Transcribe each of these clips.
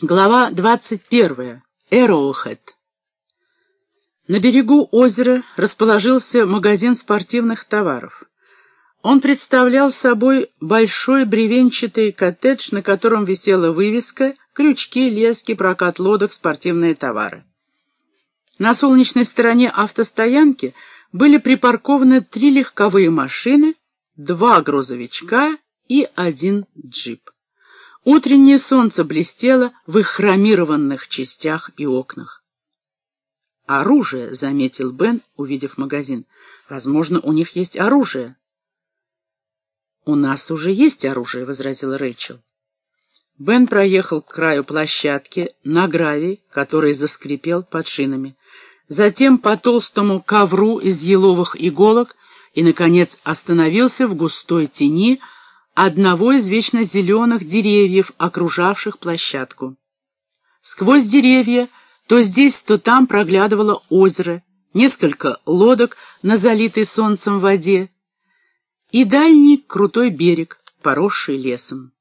Глава 21. Эроухэт. На берегу озера расположился магазин спортивных товаров. Он представлял собой большой бревенчатый коттедж, на котором висела вывеска «Крючки, лески, прокат лодок, спортивные товары». На солнечной стороне автостоянки были припаркованы три легковые машины, два грузовичка и один джип. Утреннее солнце блестело в их хромированных частях и окнах. «Оружие», — заметил Бен, увидев магазин. «Возможно, у них есть оружие». «У нас уже есть оружие», — возразил Рэйчел. Бен проехал к краю площадки на гравий, который заскрипел под шинами, затем по толстому ковру из еловых иголок и, наконец, остановился в густой тени, — одного из вечно зеленых деревьев, окружавших площадку. Сквозь деревья то здесь, то там проглядывало озеро, несколько лодок на залитой солнцем воде и дальний крутой берег, поросший лесом.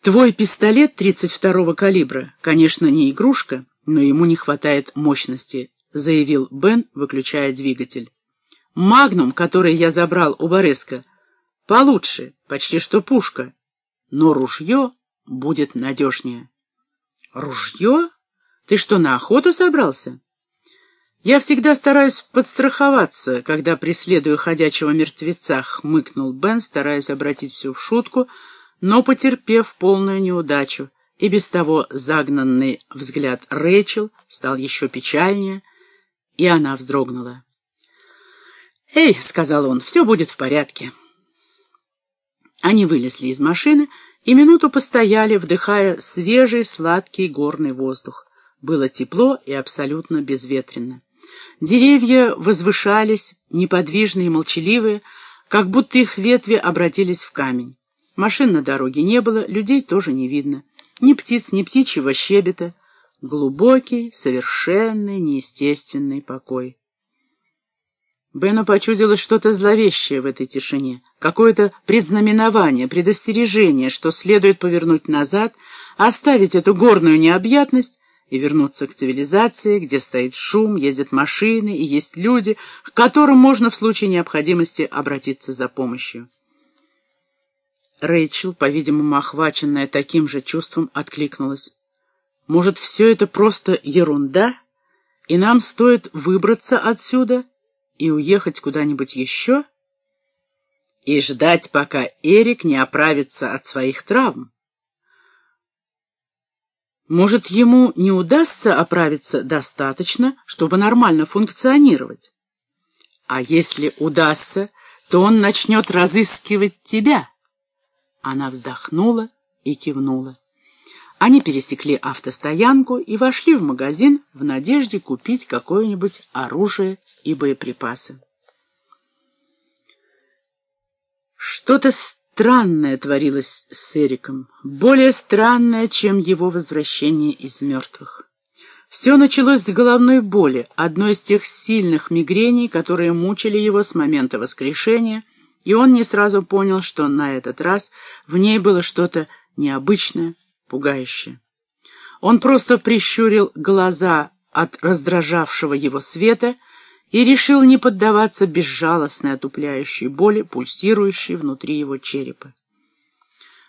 Твой пистолет 32-го калибра, конечно, не игрушка, но ему не хватает мощности, заявил Бен, выключая двигатель. Магнум, который я забрал у Бореска, Получше, почти что пушка, но ружье будет надежнее. Ружье? Ты что, на охоту собрался? Я всегда стараюсь подстраховаться, когда преследую ходячего мертвеца, хмыкнул Бен, стараясь обратить все в шутку, но потерпев полную неудачу, и без того загнанный взгляд Рэйчел стал еще печальнее, и она вздрогнула. «Эй», — сказал он, — «все будет в порядке». Они вылезли из машины и минуту постояли, вдыхая свежий сладкий горный воздух. Было тепло и абсолютно безветренно. Деревья возвышались, неподвижные и молчаливые, как будто их ветви обратились в камень. Машин на дороге не было, людей тоже не видно. Ни птиц, ни птичьего щебета. Глубокий, совершенный, неестественный покой. Бену почудилось что-то зловещее в этой тишине, какое-то предзнаменование, предостережение, что следует повернуть назад, оставить эту горную необъятность и вернуться к цивилизации, где стоит шум, ездят машины и есть люди, к которым можно в случае необходимости обратиться за помощью. Рэйчел, по-видимому, охваченная таким же чувством, откликнулась. «Может, все это просто ерунда, и нам стоит выбраться отсюда?» И уехать куда-нибудь еще? И ждать, пока Эрик не оправится от своих травм. Может, ему не удастся оправиться достаточно, чтобы нормально функционировать? А если удастся, то он начнет разыскивать тебя. Она вздохнула и кивнула. Они пересекли автостоянку и вошли в магазин в надежде купить какое-нибудь оружие и боеприпасы. Что-то странное творилось с Эриком, более странное, чем его возвращение из мертвых. Все началось с головной боли, одной из тех сильных мигрений, которые мучили его с момента воскрешения, и он не сразу понял, что на этот раз в ней было что-то необычное, пугающее. Он просто прищурил глаза от раздражавшего его света и решил не поддаваться безжалостной отупляющей боли, пульсирующей внутри его черепа.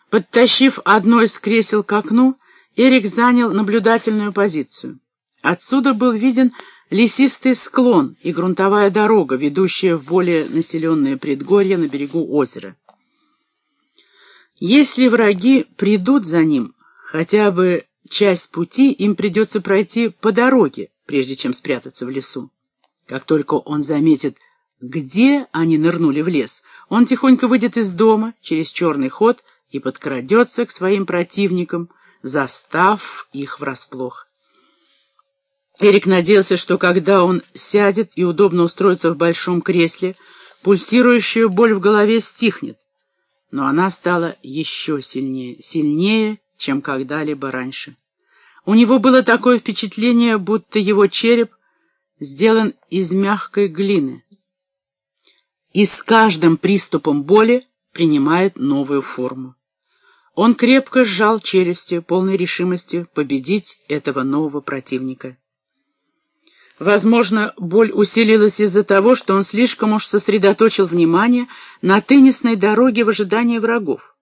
Подтащив одно из кресел к окну, Эрик занял наблюдательную позицию. Отсюда был виден лесистый склон и грунтовая дорога, ведущая в более населенные предгорья на берегу озера. Если враги придут за ним, хотя бы часть пути им придется пройти по дороге, прежде чем спрятаться в лесу. Как только он заметит, где они нырнули в лес, он тихонько выйдет из дома через черный ход и подкрадется к своим противникам, застав их врасплох. Эрик надеялся, что когда он сядет и удобно устроится в большом кресле, пульсирующая боль в голове стихнет. Но она стала еще сильнее, сильнее, чем когда-либо раньше. У него было такое впечатление, будто его череп сделан из мягкой глины и с каждым приступом боли принимает новую форму. Он крепко сжал челюсти, полной решимости победить этого нового противника. Возможно, боль усилилась из-за того, что он слишком уж сосредоточил внимание на теннисной дороге в ожидании врагов.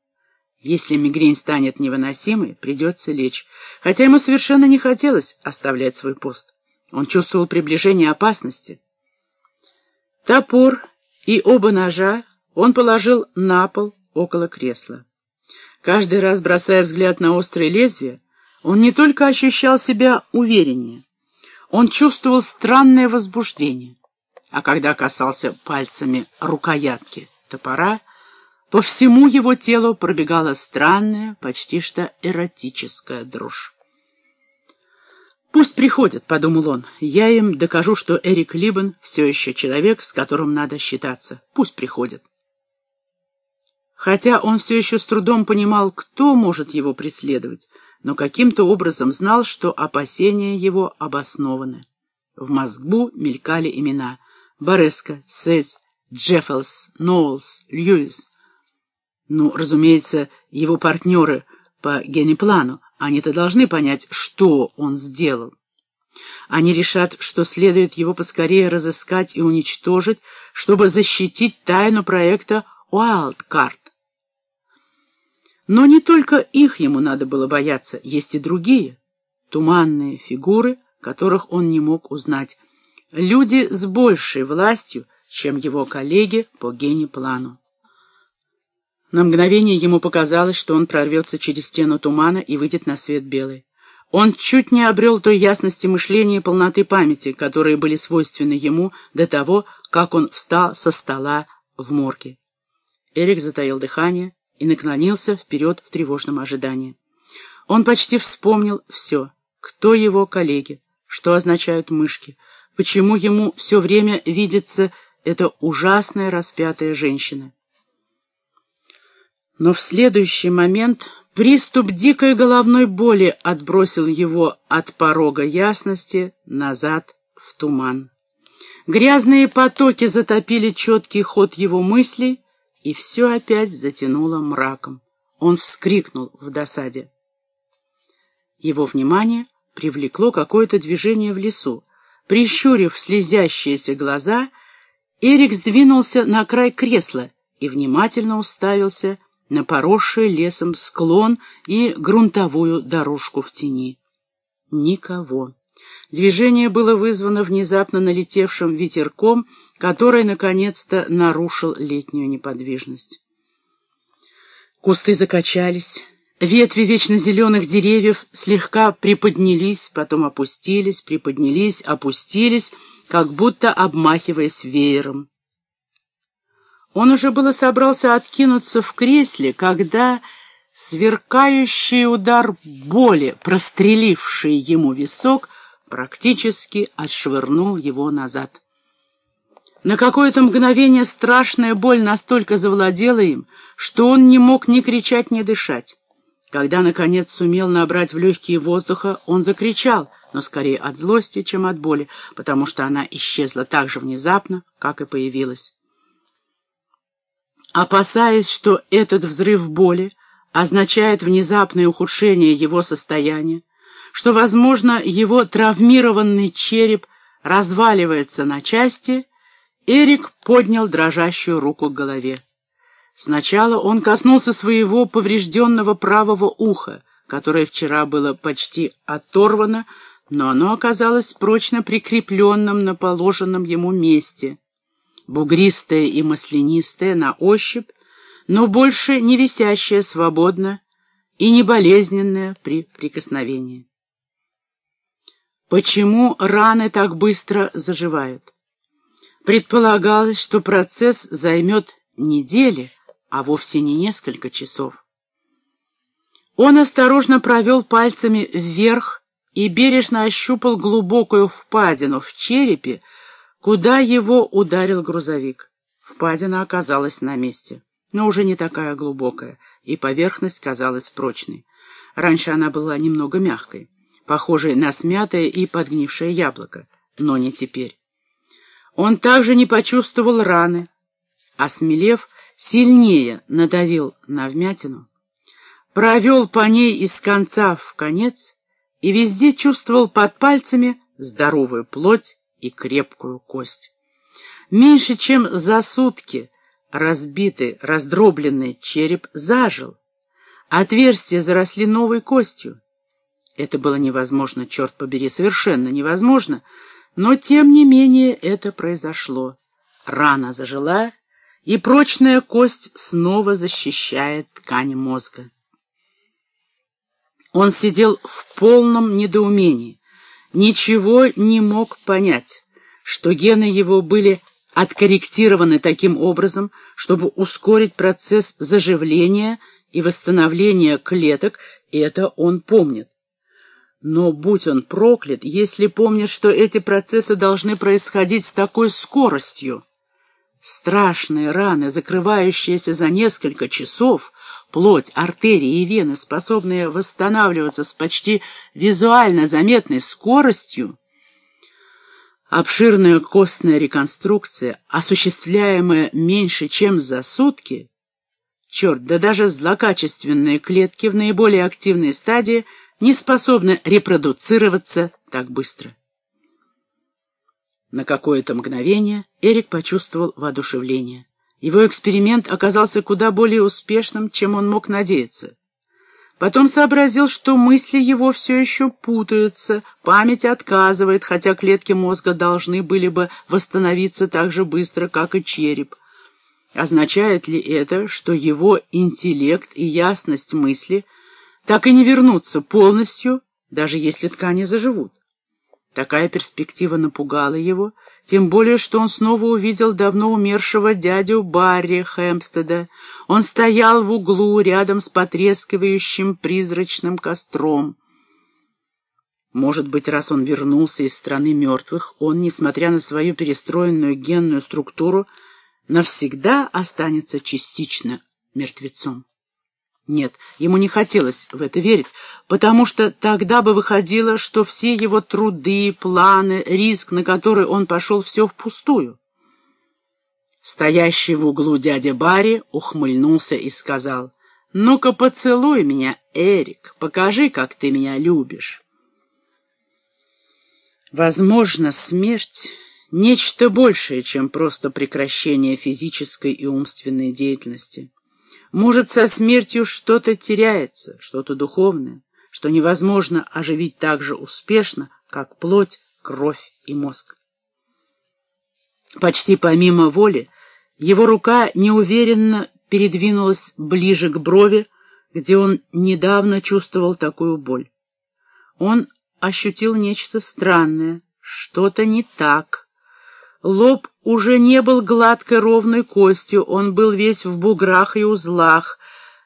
Если мигрень станет невыносимой, придется лечь, хотя ему совершенно не хотелось оставлять свой пост. Он чувствовал приближение опасности. Топор и оба ножа он положил на пол около кресла. Каждый раз, бросая взгляд на острые лезвия, он не только ощущал себя увереннее, он чувствовал странное возбуждение. А когда касался пальцами рукоятки топора, по всему его телу пробегала странная, почти что эротическая дрожь. «Пусть приходят», — подумал он. «Я им докажу, что Эрик Либен все еще человек, с которым надо считаться. Пусть приходят». Хотя он все еще с трудом понимал, кто может его преследовать, но каким-то образом знал, что опасения его обоснованы. В мозгу мелькали имена Бореско, Сейдс, Джеффелс, Ноулс, Льюис. Ну, разумеется, его партнеры по генеплану, они-то должны понять, что он сделал. Они решат, что следует его поскорее разыскать и уничтожить, чтобы защитить тайну проекта «Уайлдкарт». Но не только их ему надо было бояться, есть и другие, туманные фигуры, которых он не мог узнать, люди с большей властью, чем его коллеги по генеплану. На мгновение ему показалось, что он прорвется через стену тумана и выйдет на свет белый. Он чуть не обрел той ясности мышления и полноты памяти, которые были свойственны ему до того, как он встал со стола в морге. Эрик затаил дыхание, и наклонился вперед в тревожном ожидании. Он почти вспомнил все. Кто его коллеги, что означают мышки, почему ему все время видится эта ужасная распятая женщина. Но в следующий момент приступ дикой головной боли отбросил его от порога ясности назад в туман. Грязные потоки затопили четкий ход его мыслей, и все опять затянуло мраком. Он вскрикнул в досаде. Его внимание привлекло какое-то движение в лесу. Прищурив слезящиеся глаза, Эрик сдвинулся на край кресла и внимательно уставился на поросший лесом склон и грунтовую дорожку в тени. Никого. Движение было вызвано внезапно налетевшим ветерком, который, наконец-то, нарушил летнюю неподвижность. Кусты закачались, ветви вечно зеленых деревьев слегка приподнялись, потом опустились, приподнялись, опустились, как будто обмахиваясь веером. Он уже было собрался откинуться в кресле, когда сверкающий удар боли, простреливший ему висок, практически отшвырнул его назад. На какое-то мгновение страшная боль настолько завладела им, что он не мог ни кричать, ни дышать. Когда, наконец, сумел набрать в легкие воздуха, он закричал, но скорее от злости, чем от боли, потому что она исчезла так же внезапно, как и появилась. Опасаясь, что этот взрыв боли означает внезапное ухудшение его состояния, что, возможно, его травмированный череп разваливается на части, Эрик поднял дрожащую руку к голове. Сначала он коснулся своего поврежденного правого уха, которое вчера было почти оторвано, но оно оказалось прочно прикрепленным на положенном ему месте. Бугристое и маслянистое на ощупь, но больше не висящее свободно и не болезненное при прикосновении. Почему раны так быстро заживают? Предполагалось, что процесс займет недели, а вовсе не несколько часов. Он осторожно провел пальцами вверх и бережно ощупал глубокую впадину в черепе, куда его ударил грузовик. Впадина оказалась на месте, но уже не такая глубокая, и поверхность казалась прочной. Раньше она была немного мягкой похожий на смятое и подгнившее яблоко, но не теперь. Он также не почувствовал раны, а, смелев, сильнее надавил на вмятину. провел по ней из конца в конец и везде чувствовал под пальцами здоровую плоть и крепкую кость. Меньше чем за сутки разбитый, раздробленный череп зажил. Отверстия заросли новой костью. Это было невозможно, черт побери, совершенно невозможно, но тем не менее это произошло. Рана зажила, и прочная кость снова защищает ткань мозга. Он сидел в полном недоумении, ничего не мог понять, что гены его были откорректированы таким образом, чтобы ускорить процесс заживления и восстановления клеток, это он помнит. Но будь он проклят, если помнит, что эти процессы должны происходить с такой скоростью. Страшные раны, закрывающиеся за несколько часов, плоть, артерии и вены, способные восстанавливаться с почти визуально заметной скоростью, обширная костная реконструкция, осуществляемая меньше, чем за сутки, черт, да даже злокачественные клетки в наиболее активной стадии не способны репродуцироваться так быстро. На какое-то мгновение Эрик почувствовал воодушевление. Его эксперимент оказался куда более успешным, чем он мог надеяться. Потом сообразил, что мысли его все еще путаются, память отказывает, хотя клетки мозга должны были бы восстановиться так же быстро, как и череп. Означает ли это, что его интеллект и ясность мысли так и не вернутся полностью, даже если ткани заживут? Такая перспектива напугала его, тем более, что он снова увидел давно умершего дядю Барри Хэмстеда. Он стоял в углу рядом с потрескивающим призрачным костром. Может быть, раз он вернулся из страны мертвых, он, несмотря на свою перестроенную генную структуру, навсегда останется частично мертвецом. Нет, ему не хотелось в это верить, потому что тогда бы выходило, что все его труды, планы, риск, на который он пошел, все впустую. Стоящий в углу дядя Барри ухмыльнулся и сказал, «Ну-ка поцелуй меня, Эрик, покажи, как ты меня любишь». Возможно, смерть — нечто большее, чем просто прекращение физической и умственной деятельности. Может, со смертью что-то теряется, что-то духовное, что невозможно оживить так же успешно, как плоть, кровь и мозг. Почти помимо воли, его рука неуверенно передвинулась ближе к брови, где он недавно чувствовал такую боль. Он ощутил нечто странное, что-то не так. Лоб уже не был гладкой ровной костью, он был весь в буграх и узлах.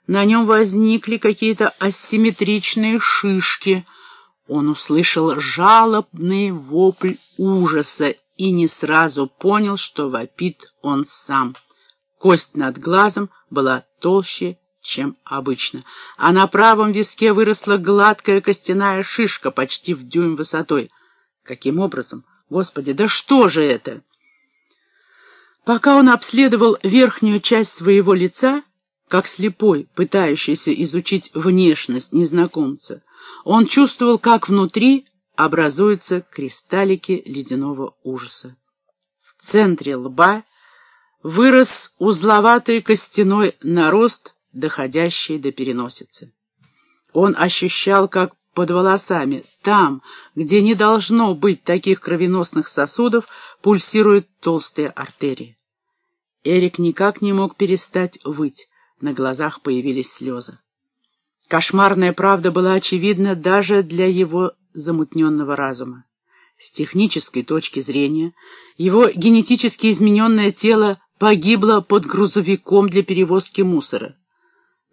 На нем возникли какие-то асимметричные шишки. Он услышал жалобный вопль ужаса и не сразу понял, что вопит он сам. Кость над глазом была толще, чем обычно, а на правом виске выросла гладкая костяная шишка почти в дюйм высотой. Каким образом? Господи, да что же это? Пока он обследовал верхнюю часть своего лица, как слепой, пытающийся изучить внешность незнакомца, он чувствовал, как внутри образуются кристаллики ледяного ужаса. В центре лба вырос узловатый костяной нарост, доходящий до переносицы. Он ощущал, как под волосами, там, где не должно быть таких кровеносных сосудов, пульсируют толстые артерии. Эрик никак не мог перестать выть, на глазах появились слезы. Кошмарная правда была очевидна даже для его замутненного разума. С технической точки зрения, его генетически измененное тело погибло под грузовиком для перевозки мусора.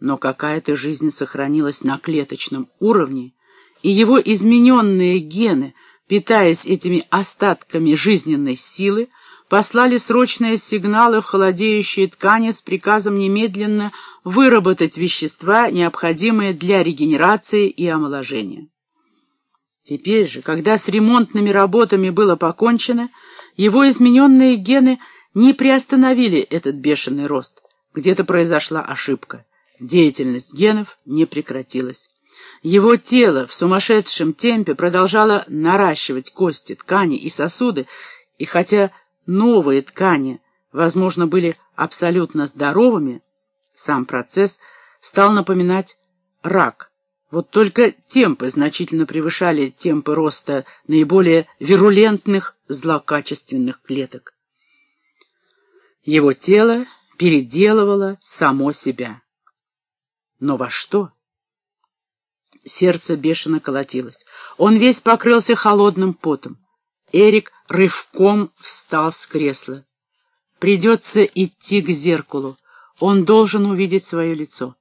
Но какая-то жизнь сохранилась на клеточном уровне, и его измененные гены, питаясь этими остатками жизненной силы, послали срочные сигналы в холодеющие ткани с приказом немедленно выработать вещества, необходимые для регенерации и омоложения. Теперь же, когда с ремонтными работами было покончено, его измененные гены не приостановили этот бешеный рост. Где-то произошла ошибка. Деятельность генов не прекратилась. Его тело в сумасшедшем темпе продолжало наращивать кости, ткани и сосуды, и хотя новые ткани, возможно, были абсолютно здоровыми, сам процесс стал напоминать рак. Вот только темпы значительно превышали темпы роста наиболее вирулентных злокачественных клеток. Его тело переделывало само себя. Но во что? Сердце бешено колотилось. Он весь покрылся холодным потом. Эрик рывком встал с кресла. Придется идти к зеркалу. Он должен увидеть свое лицо.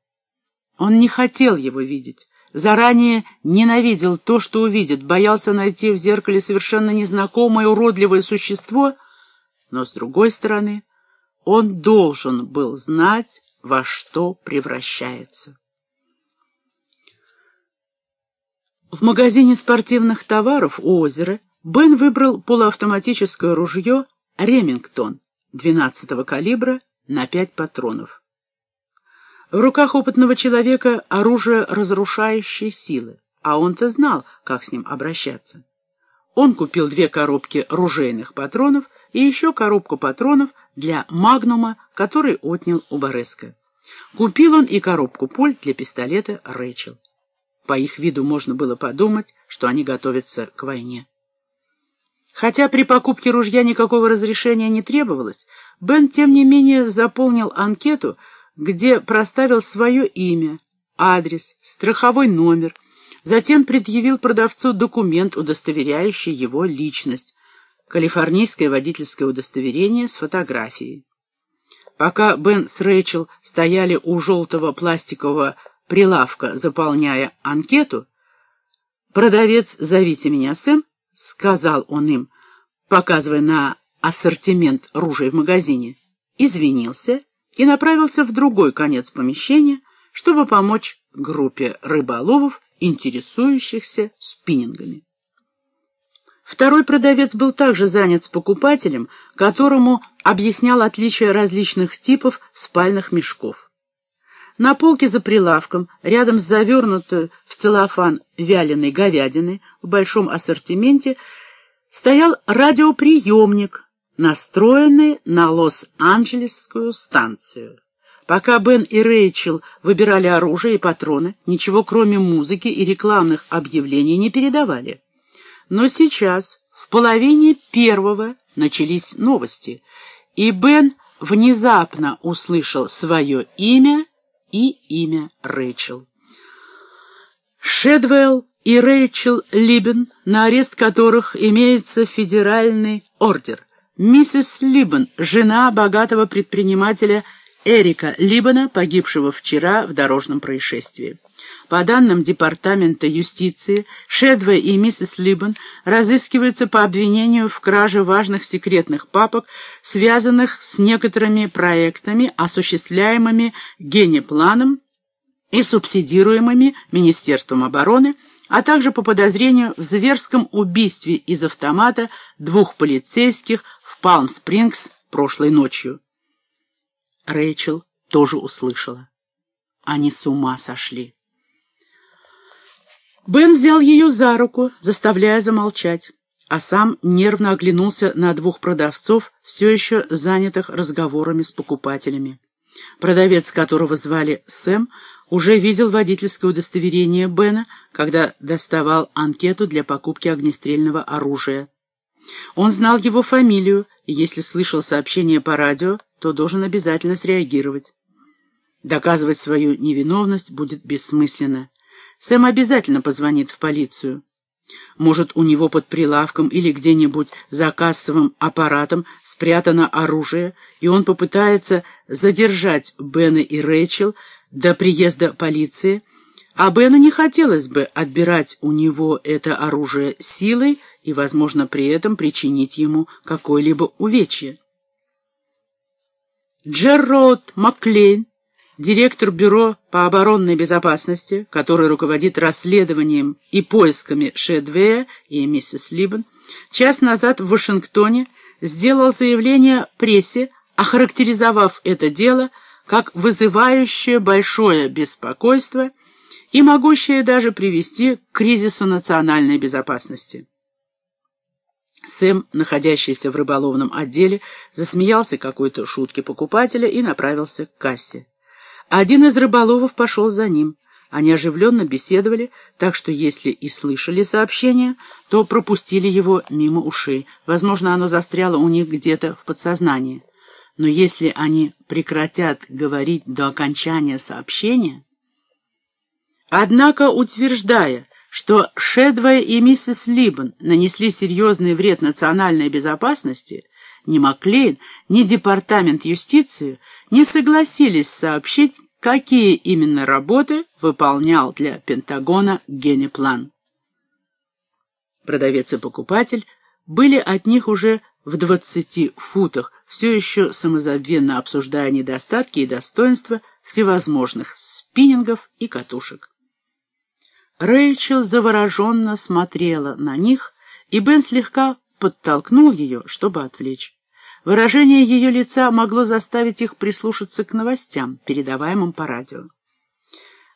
Он не хотел его видеть. Заранее ненавидел то, что увидит, боялся найти в зеркале совершенно незнакомое уродливое существо, но, с другой стороны, он должен был знать, во что превращается. В магазине спортивных товаров у озера Бен выбрал полуавтоматическое ружье «Ремингтон» 12-го калибра на 5 патронов. В руках опытного человека оружие разрушающей силы, а он-то знал, как с ним обращаться. Он купил две коробки ружейных патронов и еще коробку патронов для «Магнума», который отнял у Бореско. Купил он и коробку пуль для пистолета «Рэчел». По их виду можно было подумать, что они готовятся к войне. Хотя при покупке ружья никакого разрешения не требовалось, Бен, тем не менее, заполнил анкету, где проставил свое имя, адрес, страховой номер, затем предъявил продавцу документ, удостоверяющий его личность, калифорнийское водительское удостоверение с фотографией. Пока Бен с Рэйчел стояли у желтого пластикового прилавка, заполняя анкету, продавец «Зовите меня, Сэм», сказал он им, показывая на ассортимент ружей в магазине, извинился и направился в другой конец помещения, чтобы помочь группе рыболовов, интересующихся спиннингами. Второй продавец был также занят с покупателем, которому объяснял отличия различных типов спальных мешков. На полке за прилавком, рядом с завернутой в целлофан вяленой говядиной в большом ассортименте, стоял радиоприемник, настроенный на Лос-Анджелесскую станцию. Пока Бен и Рэйчел выбирали оружие и патроны, ничего кроме музыки и рекламных объявлений не передавали. Но сейчас, в половине первого, начались новости, и Бен внезапно услышал свое имя и имя Рэйчел. Шедвелл и Рэйчел Либен, на арест которых имеется федеральный ордер. Миссис Либен, жена богатого предпринимателя Эрика Либена, погибшего вчера в дорожном происшествии. По данным Департамента юстиции, Шедве и миссис Либен разыскиваются по обвинению в краже важных секретных папок, связанных с некоторыми проектами, осуществляемыми генепланом и субсидируемыми Министерством обороны, а также по подозрению в зверском убийстве из автомата двух полицейских в Палм-Спрингс прошлой ночью. Рэйчел тоже услышала. Они с ума сошли. Бен взял ее за руку, заставляя замолчать, а сам нервно оглянулся на двух продавцов, все еще занятых разговорами с покупателями. Продавец, которого звали Сэм, уже видел водительское удостоверение Бена, когда доставал анкету для покупки огнестрельного оружия. Он знал его фамилию, и если слышал сообщение по радио, то должен обязательно среагировать. Доказывать свою невиновность будет бессмысленно. Сэм обязательно позвонит в полицию. Может, у него под прилавком или где-нибудь за кассовым аппаратом спрятано оружие, и он попытается задержать Бена и Рэйчел до приезда полиции, а Бену не хотелось бы отбирать у него это оружие силой и, возможно, при этом причинить ему какое-либо увечье. Джеррод Маклейн директор Бюро по оборонной безопасности, который руководит расследованием и поисками Шедвея и миссис Либбен, час назад в Вашингтоне сделал заявление прессе, охарактеризовав это дело как вызывающее большое беспокойство и могущее даже привести к кризису национальной безопасности. Сэм, находящийся в рыболовном отделе, засмеялся какой-то шутке покупателя и направился к кассе. Один из рыболовов пошел за ним. Они оживленно беседовали, так что если и слышали сообщение, то пропустили его мимо ушей. Возможно, оно застряло у них где-то в подсознании. Но если они прекратят говорить до окончания сообщения... Однако, утверждая, что Шедвая и миссис Либбен нанесли серьезный вред национальной безопасности, ни Маклейн, ни Департамент юстиции не согласились сообщить, какие именно работы выполнял для Пентагона Генеплан. Продавец и покупатель были от них уже в двадцати футах, все еще самозабвенно обсуждая недостатки и достоинства всевозможных спиннингов и катушек. Рэйчел завороженно смотрела на них, и Бен слегка подтолкнул ее, чтобы отвлечь. Выражение ее лица могло заставить их прислушаться к новостям, передаваемым по радио.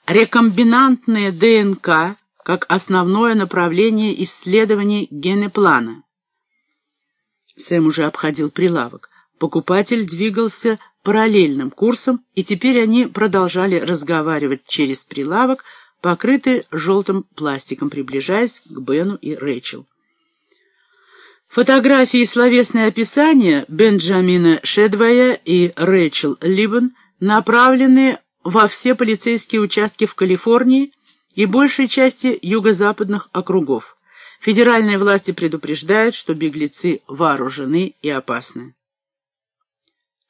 Рекомбинантные ДНК как основное направление исследований генеплана. Сэм уже обходил прилавок. Покупатель двигался параллельным курсом, и теперь они продолжали разговаривать через прилавок, покрытый желтым пластиком, приближаясь к Бену и Рэйчел. Фотографии и словесные описания Бенджамина Шедвая и Рэйчел Либбен направлены во все полицейские участки в Калифорнии и большей части юго-западных округов. Федеральные власти предупреждают, что беглецы вооружены и опасны.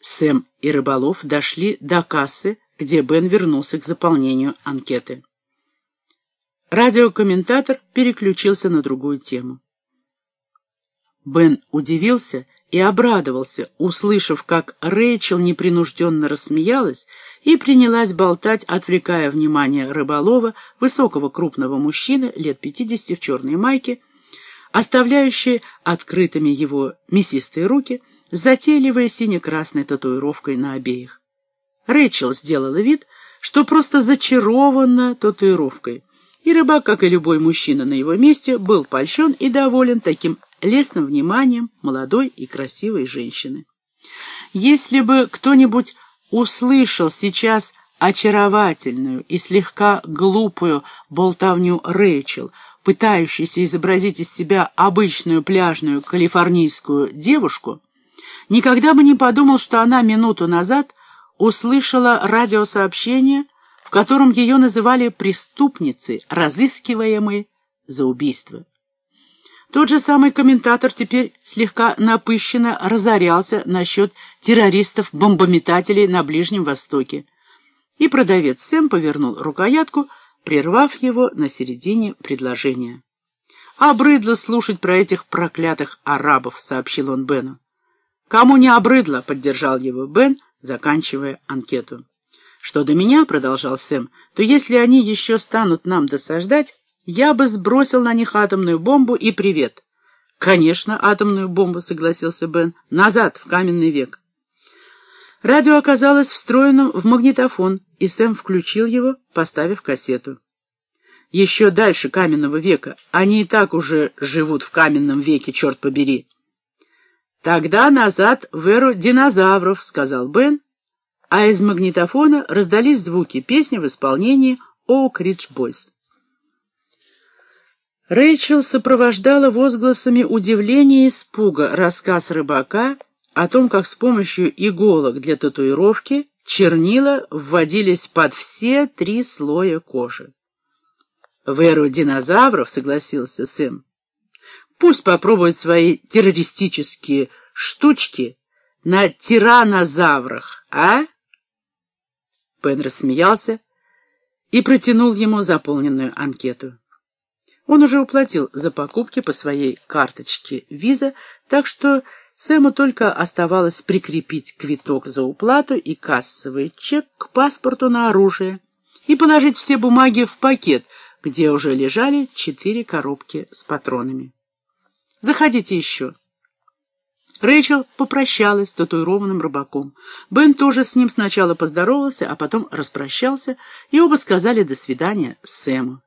Сэм и Рыболов дошли до кассы, где Бен вернулся к заполнению анкеты. Радиокомментатор переключился на другую тему. Бен удивился и обрадовался, услышав, как Рэйчел непринужденно рассмеялась и принялась болтать, отвлекая внимание рыболова, высокого крупного мужчины, лет пятидесяти в черной майке, оставляющей открытыми его мясистые руки, затейливой сине-красной татуировкой на обеих. Рэйчел сделала вид, что просто зачарована татуировкой, и рыбак, как и любой мужчина на его месте, был польщен и доволен таким лестным вниманием молодой и красивой женщины. Если бы кто-нибудь услышал сейчас очаровательную и слегка глупую болтовню Рэйчел, пытающейся изобразить из себя обычную пляжную калифорнийскую девушку, никогда бы не подумал, что она минуту назад услышала радиосообщение, котором ее называли преступницей, разыскиваемой за убийство. Тот же самый комментатор теперь слегка напыщенно разорялся насчет террористов-бомбометателей на Ближнем Востоке. И продавец Сэм повернул рукоятку, прервав его на середине предложения. «Обрыдло слушать про этих проклятых арабов», — сообщил он Бену. «Кому не обрыдло», — поддержал его Бен, заканчивая анкету. «Что до меня», — продолжал Сэм, — «то если они еще станут нам досаждать, я бы сбросил на них атомную бомбу и привет. Конечно, атомную бомбу, согласился Бен. Назад, в каменный век. Радио оказалось встроенным в магнитофон, и Сэм включил его, поставив кассету. Еще дальше каменного века. Они и так уже живут в каменном веке, черт побери. Тогда назад в эру динозавров, сказал Бен, а из магнитофона раздались звуки песни в исполнении «Оук Ридж Бойс». Рэйчел сопровождала возгласами удивления и испуга рассказ рыбака о том, как с помощью иголок для татуировки чернила вводились под все три слоя кожи. «В эру динозавров», — согласился Сэм, — «пусть попробуют свои террористические штучки на тиранозаврах, а?» Пен рассмеялся и протянул ему заполненную анкету. Он уже уплатил за покупки по своей карточке виза, так что Сэму только оставалось прикрепить квиток за уплату и кассовый чек к паспорту на оружие и положить все бумаги в пакет, где уже лежали четыре коробки с патронами. «Заходите еще». Рэйчел попрощалась с татуированным рыбаком. Бен тоже с ним сначала поздоровался, а потом распрощался, и оба сказали «до свидания» Сэму.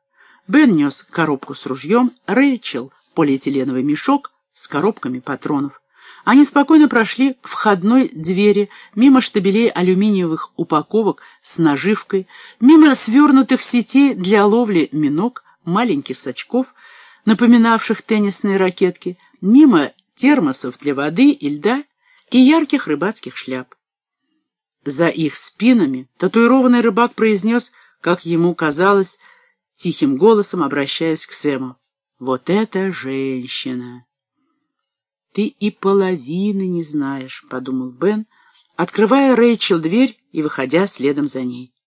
Бен нес коробку с ружьем, Рэйчел — полиэтиленовый мешок с коробками патронов. Они спокойно прошли к входной двери, мимо штабелей алюминиевых упаковок с наживкой, мимо свернутых сетей для ловли минок, маленьких сачков, напоминавших теннисные ракетки, мимо термосов для воды и льда и ярких рыбацких шляп. За их спинами татуированный рыбак произнес, как ему казалось, тихим голосом обращаясь к Сэму. «Вот это женщина!» «Ты и половины не знаешь», — подумал Бен, открывая Рэйчел дверь и выходя следом за ней.